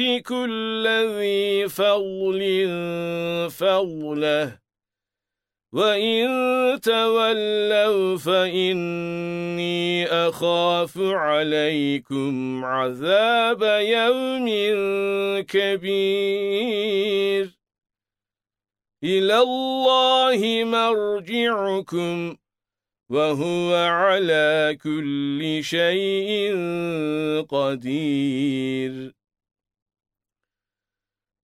يؤت كل ذي فضل فضله وَإِن تَوَلَّوْا فَإِنِّي أَخَافُ عَلَيْكُمْ عَذَابَ يَوْمٍ كَبِيرٍ إِلَى اللَّهِ مَرْجِعُكُمْ وَهُوَ عَلَى كُلِّ شَيْءٍ قَدِيرٌ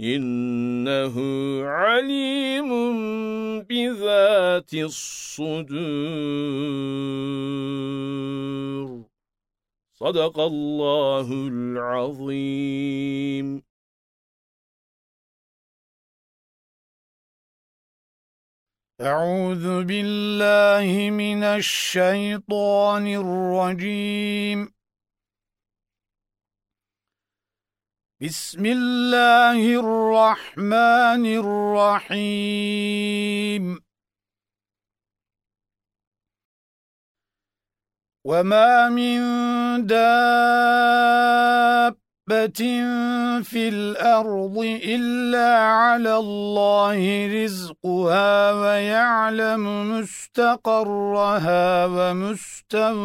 إِنَّهُ عَلِيمٌ بِذَاتِ الصُّدُورِ. صدق الله العظيم. أعوذ بالله من الشيطان الرجيم. بسم الله الرحمن الرحيم. وما من دابة في الأرض إلا على الله رزقها ويعلم مستقرها ومستودعها.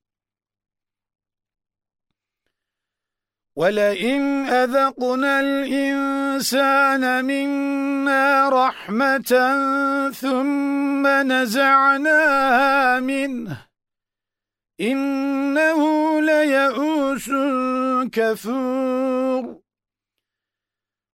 وَلَئِنْ أَذَقْنَا الْإِنسَانَ مِنَّا رَحْمَةً ثُمَّ نَزَعْنَاهَا مِنْهُ إِنَّهُ لَيَئُوسٌ كَفُورٌ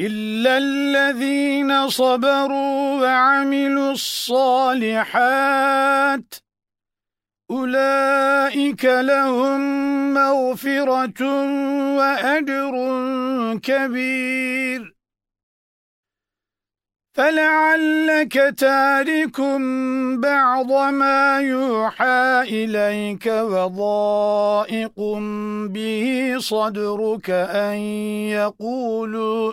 إِلَّا الَّذِينَ صَبَرُوا وَعَمِلُوا الصَّالِحَاتِ أُولَئِكَ لَهُم مَّغْفِرَةٌ وَأَجْرٌ كَبِيرٌ. فَلَعَلَّكَ تَارِكٌ بَعْضَ مَا يُوحَى إِلَيْكَ وَضَائِقٌ بِهِ صَدْرُكَ أَن يَقُولُوا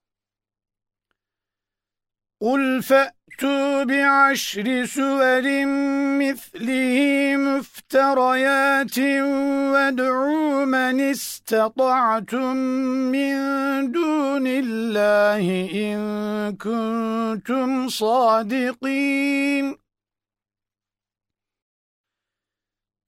قُلْ فَأْتُوا بِعَشْرِ سُوَرٍ مِثْلِهِ مُفْتَرَيَاتٍ وَادْعُوا مَنِ اسْتَطَعْتُم مِّن دُونِ اللَّهِ إِن كُنتُمْ صَادِقِينَ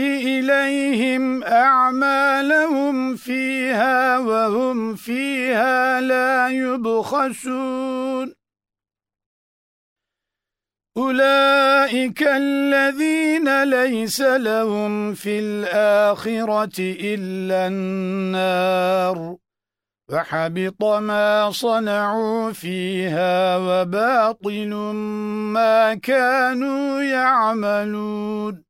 إِلَيْهِمْ أَعْمَالَهُمْ فِيهَا وَهُمْ فِيهَا لَا يُبْخَسُونَ. أُولَئِكَ الَّذِينَ لَيْسَ لَهُمْ فِي الْآخِرَةِ إِلَّا النَّارُ. وَحَبِطَ مَا صَنَعُوا فِيهَا وَبَاطِلٌ مَا كَانُوا يَعْمَلُونَ.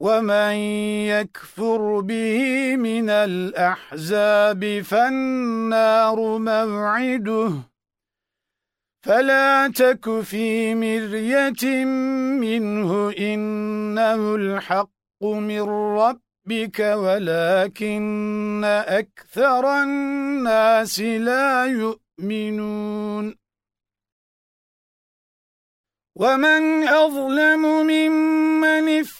وَمَن يَكْفُرْ بِهِ مِنَ الْأَحْزَابِ فَالنَّارُ مَوْعِدُهُ فَلَا تَكُ فِي مِرْيَةٍ مِّنْهُ إِنَّهُ الْحَقُّ مِنْ رَبِّكَ وَلَكِنَّ أَكْثَرَ النَّاسِ لَا يُؤْمِنُونَ وَمَنْ أَظْلَمُ مِمَّنِ افْتَرَى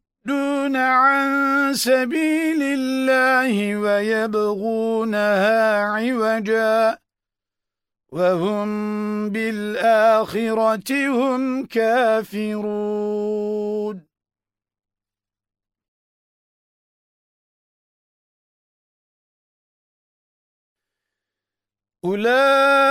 يَصُدُّونَ عَن سَبِيلِ اللَّهِ وَيَبْغُونَهَا عِوَجًا وَهُمْ بِالْآخِرَةِ هُمْ كَافِرُونَ. أُولَئِكَ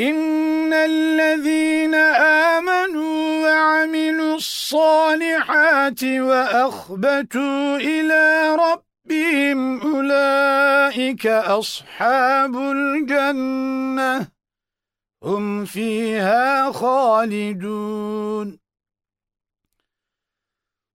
إن الذين آمنوا وعملوا الصالحات وأخبتوا إلى ربهم أولئك أصحاب الجنة. هم فيها خالدون.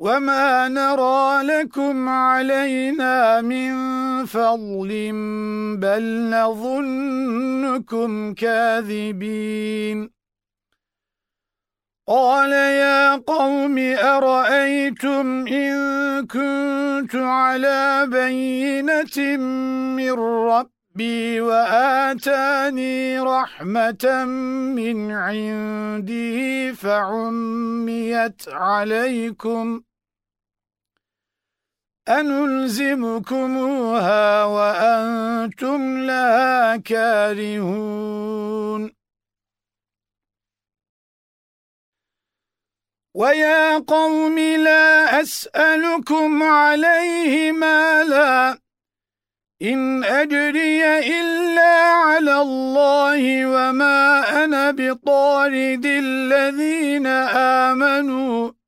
وَمَا نَرَى لَكُمْ عَلَيْنَا مِنْ فَضْلٍ بَلْ نَظُنُّكُمْ كَاذِبِينَ قَالَ يَا قَوْمِ أَرَأَيْتُمْ إِن كُنتُ عَلَى بَيِّنَةٍ مِّن رَّبِّي وَآتَانِي رَحْمَةً مِّنْ عِندِهِ فَعُمِّيَتْ عَلَيْكُمْ أَنُلْزِمُكُمُوهَا وَأَنْتُمْ لَا كَارِهُونَ. وَيَا قَوْمِ لَا أَسْأَلُكُمْ عَلَيْهِ مَالًا. إِنْ أَجْرِيَ إِلَّا عَلَى اللَّهِ وَمَا أَنَا بِطَارِدِ الَّذِينَ آمَنُوا.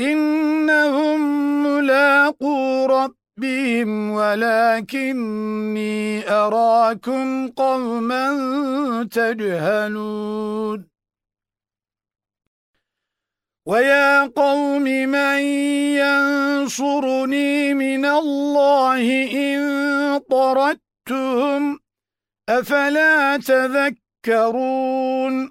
إِنَّهُمْ مُلَاقُو رَبِّهِمْ وَلَكِنِّي أَرَاكُمْ قَوْمًا تَجْهَلُونَ. وَيَا قَوْمِ مَن يَنصُرُنِي مِنَ اللَّهِ إِن طَرَدتُّهُمْ أَفَلَا تَذَكَّرُونَ؟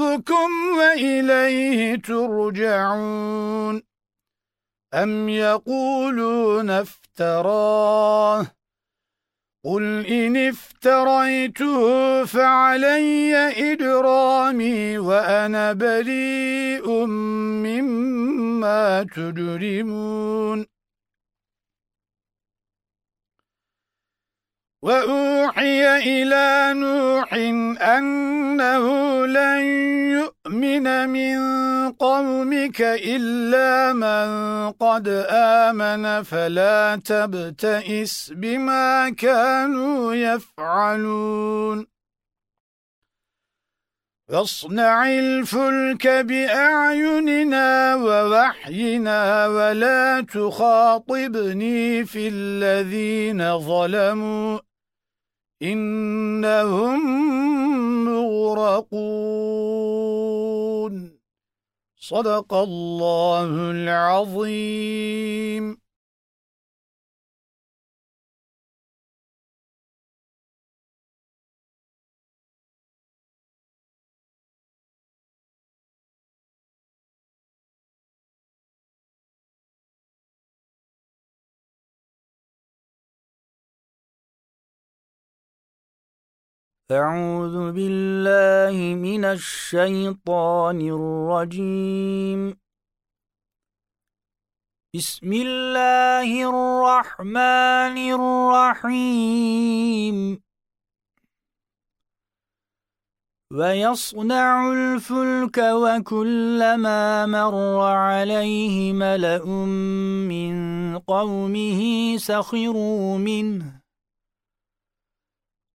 رَبُّكُمْ وَإِلَيْهِ تُرْجَعُونَ. أَمْ يَقُولُونَ افْتَرَاهُ؟ قُلْ إِنِ افْتَرَيْتُهُ فَعَلَيَّ إِجْرَامِي وَأَنَا بَرِيءٌ مِّمَّا تُجْرِمُونَ. وَأُوحِيَ إِلَى نُوحٍ أَنَّهُ لَن يُؤْمِنَ مِن قَوْمِكَ إِلَّا مَن قَدْ آمَنَ فَلَا تَبْتَئِسْ بِمَا كَانُوا يَفْعَلُونَ. فاصنع الفلك بأعيننا ووحينا ولا تخاطبني في الذين ظلموا. إنهم مغرقون. صدق الله العظيم. أعوذ بالله من الشيطان الرجيم. بسم الله الرحمن الرحيم. ويصنع الفلك وكلما مر عليه ملأ من قومه سخروا منه.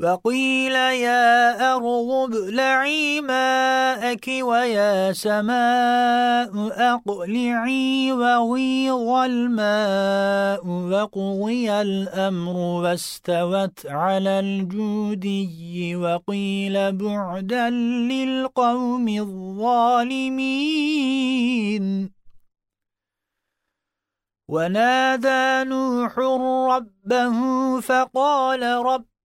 وقيل يا أرض ابلعي ماءك ويا سماء أقلعي وغيظ الماء وقضي الأمر واستوت على الجودي وقيل بعدا للقوم الظالمين. ونادى نوح ربه فقال رب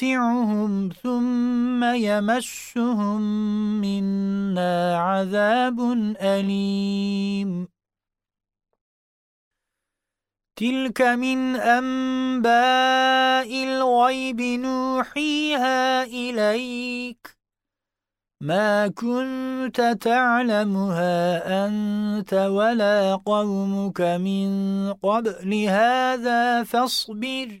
نُمَتِّعُهُمْ ثُمَّ يَمَسُّهُم مِّنَّا عَذَابٌ أَلِيمٌ تِلْكَ مِنْ أَنْبَاءِ الْغَيْبِ نُوحِيهَا إِلَيْكَ مَا كُنْتَ تَعْلَمُهَا أَنْتَ وَلَا قَوْمُكَ مِنْ قَبْلِ هَذَا فَاصْبِرْ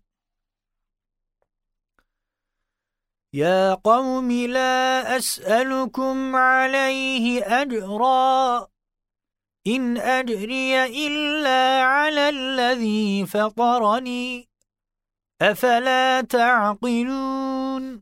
يا قوم لا أسألكم عليه أجرا إن أجري إلا على الذي فطرني أفلا تعقلون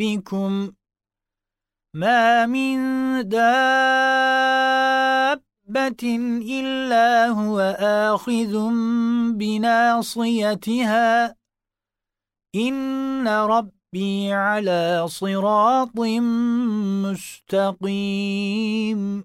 وربكم ما من دابة إلا هو آخذ بناصيتها إن ربي على صراط مستقيم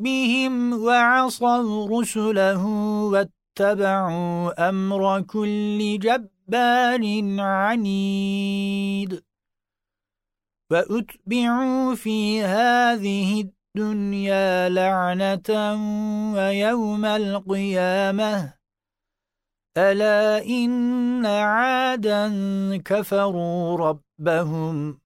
ربهم وعصوا رسله واتبعوا أمر كل جبار عنيد وأتبعوا في هذه الدنيا لعنة ويوم القيامة ألا إن عادا كفروا ربهم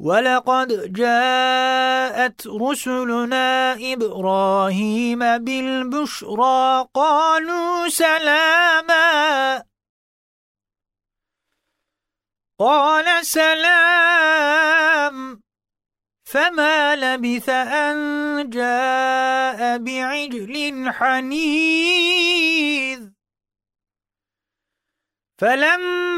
ولقد جاءت رسلنا إبراهيم بالبشرى قالوا سلاما قال سلام فما لبث أن جاء بعجل حنيذ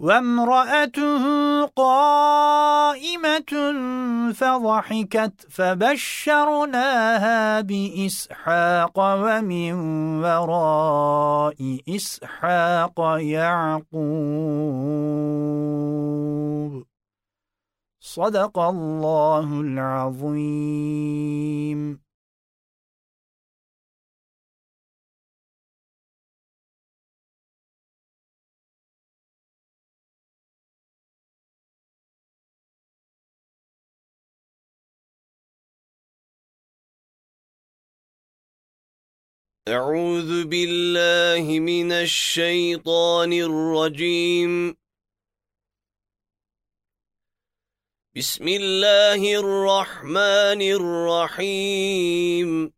وامرأته قائمة فضحكت فبشرناها بإسحاق ومن وراء إسحاق يعقوب. صدق الله العظيم. أعوذ بالله من الشيطان الرجيم. بسم الله الرحمن الرحيم.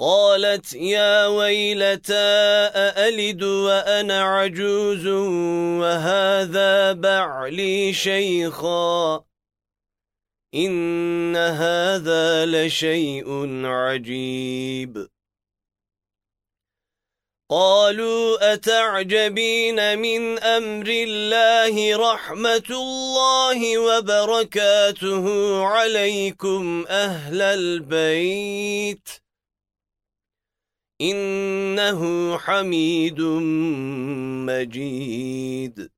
قالت يا ويلتى أألد وأنا عجوز وهذا بعلي شيخا؟ إن هذا لشيء عجيب. قالوا أتعجبين من أمر الله رحمة الله وبركاته عليكم أهل البيت؟ إنه حميد مجيد.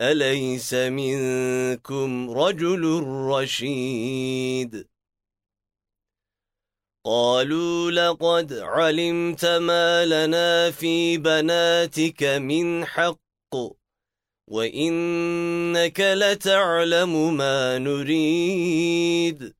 أليس منكم رجل رشيد؟ قالوا لقد علمت ما لنا في بناتك من حق وإنك لتعلم ما نريد.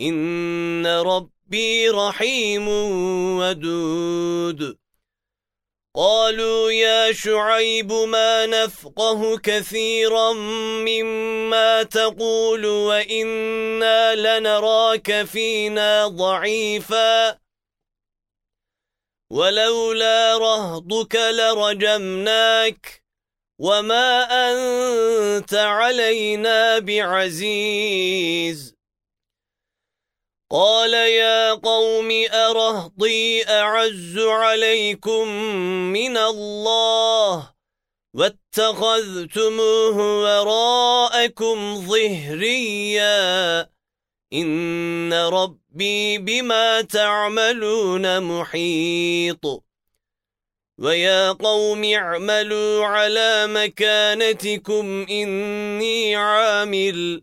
إن ربي رحيم ودود. قالوا يا شعيب ما نفقه كثيرا مما تقول وإنا لنراك فينا ضعيفا. ولولا رهضك لرجمناك وما أنت علينا بعزيز. قال يا قوم أرهضي أعز عليكم من الله واتخذتموه وراءكم ظهريا. إن ربي بما تعملون محيط. ويا قوم اعملوا على مكانتكم إني عامل.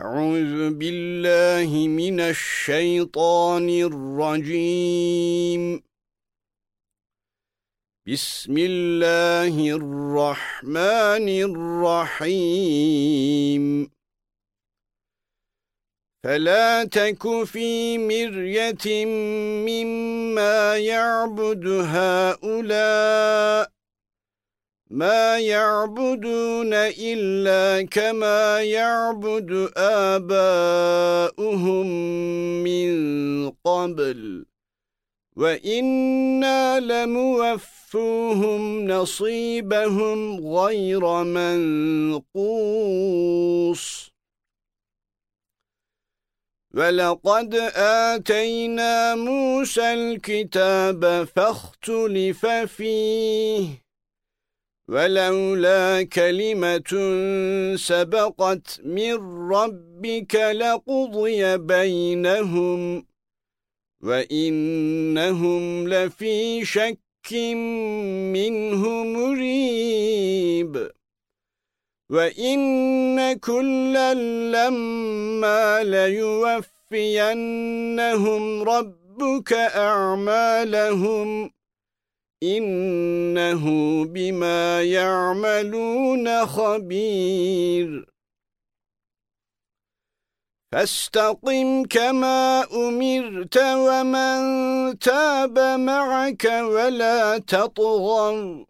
أعوذ بالله من الشيطان الرجيم. بسم الله الرحمن الرحيم. فلا تك في مرية مما يعبد هؤلاء مَا يَعْبُدُونَ إِلَّا كَمَا يَعْبُدُ آبَاؤُهُمْ مِنْ قَبْلُ وَإِنَّا لَمُوَفُّوهُمْ نَصِيبَهُمْ غَيْرَ مَنْقُوصٍ وَلَقَدْ آتَيْنَا مُوسَى الْكِتَابَ فَاخْتُلِفَ فِيهِ وَلَوْلَا كَلِمَةٌ سَبَقَتْ مِنْ رَبِّكَ لَقُضِيَ بَيْنَهُمْ وَإِنَّهُمْ لَفِي شَكٍّ مِّنْهُ مُرِيبٍ. وَإِنَّ كُلًّا لَّمَّا لَيُوَفِّيَنَّهُمْ رَبُّكَ أَعْمَالَهُمْ إِنَّهُ بِمَا يَعْمَلُونَ خَبِيرٌ. فَاسْتَقِمْ كَمَا أُمِرْتَ وَمَنْ تَابَ مَعَكَ وَلَا تَطْغَوْا.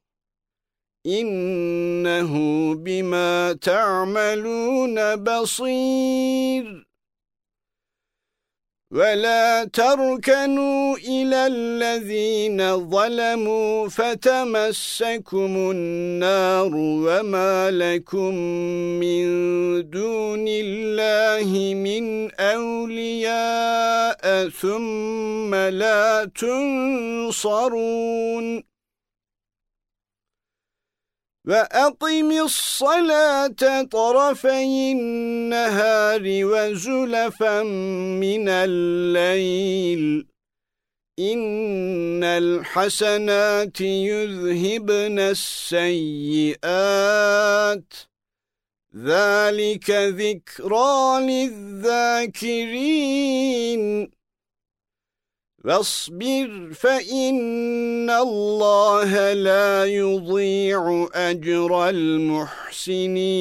إِنَّهُ بِمَا تَعْمَلُونَ بَصِيرٌ. وَلَا تَرْكَنُوا إِلَى الَّذِينَ ظَلَمُوا فَتَمَسَّكُمُ النَّارُ وَمَا لَكُمْ مِنْ دُونِ اللَّهِ مِنْ أَوْلِيَاءَ ثُمَّ لَا تُنْصَرُونَ وَأَقِمِ الصَّلَاةَ طَرَفَيِ النَّهَارِ وَزُلَفًا مِنَ اللَّيْلِ. إِنَّ الْحَسَنَاتِ يُذْهِبْنَ السَّيِّئَاتِ. ذَلِكَ ذِكْرَى لِلذَّاكِرِينَ. واصبر فإن الله لا يضيع أجر المحسنين.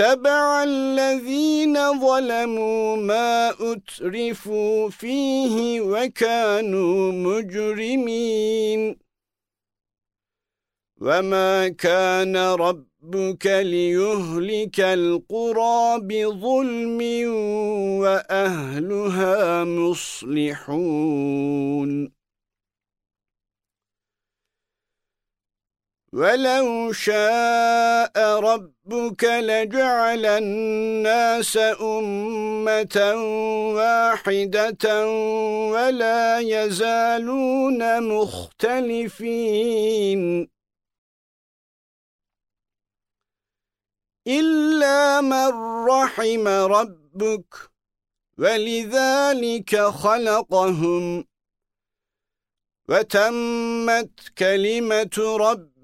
اتبع الذين ظلموا ما أترفوا فيه وكانوا مجرمين. وما كان ربك ليهلك القرى بظلم وأهلها مصلحون. وَلَوْ شَاءَ رَبُّكَ لَجَعَلَ النَّاسَ أُمَّةً وَاحِدَةً وَلَا يَزَالُونَ مُخْتَلِفِينَ. إِلَّا مَن رَّحِمَ رَبُّكَ وَلِذَلِكَ خَلَقَهُمْ وَتَمَّتْ كَلِمَةُ رَبِّكَ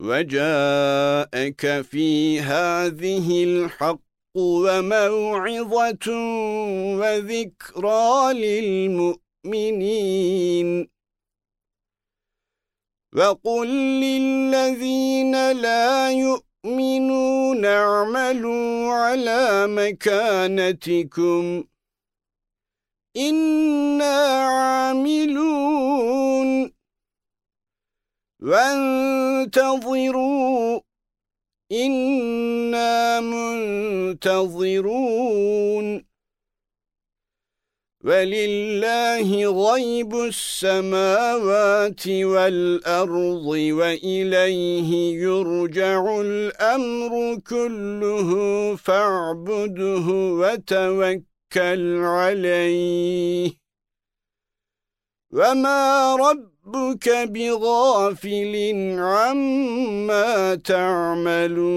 وَجَاءَكَ فِي هَذِهِ الْحَقُّ وَمَوْعِظَةٌ وَذِكْرَى لِلْمُؤْمِنِينَ. وَقُلْ لِلَّذِينَ لَا يُؤْمِنُونَ اعْمَلُوا عَلَى مَكَانَتِكُمْ. إِنَّا عَامِلُونَ. وَانْتَظِرُوا إِنَّا مُنْتَظِرُونَ. وَلِلَّهِ غَيْبُ السَّمَاوَاتِ وَالْأَرْضِ وَإِلَيْهِ يُرْجَعُ الْأَمْرُ كُلُّهُ فَاعْبُدْهُ وَتَوَكَّلْ عَلَيْهِ. وَمَا رَبُّ رَبُّكَ بِغَافِلٍ عَمَّا تَعْمَلُونَ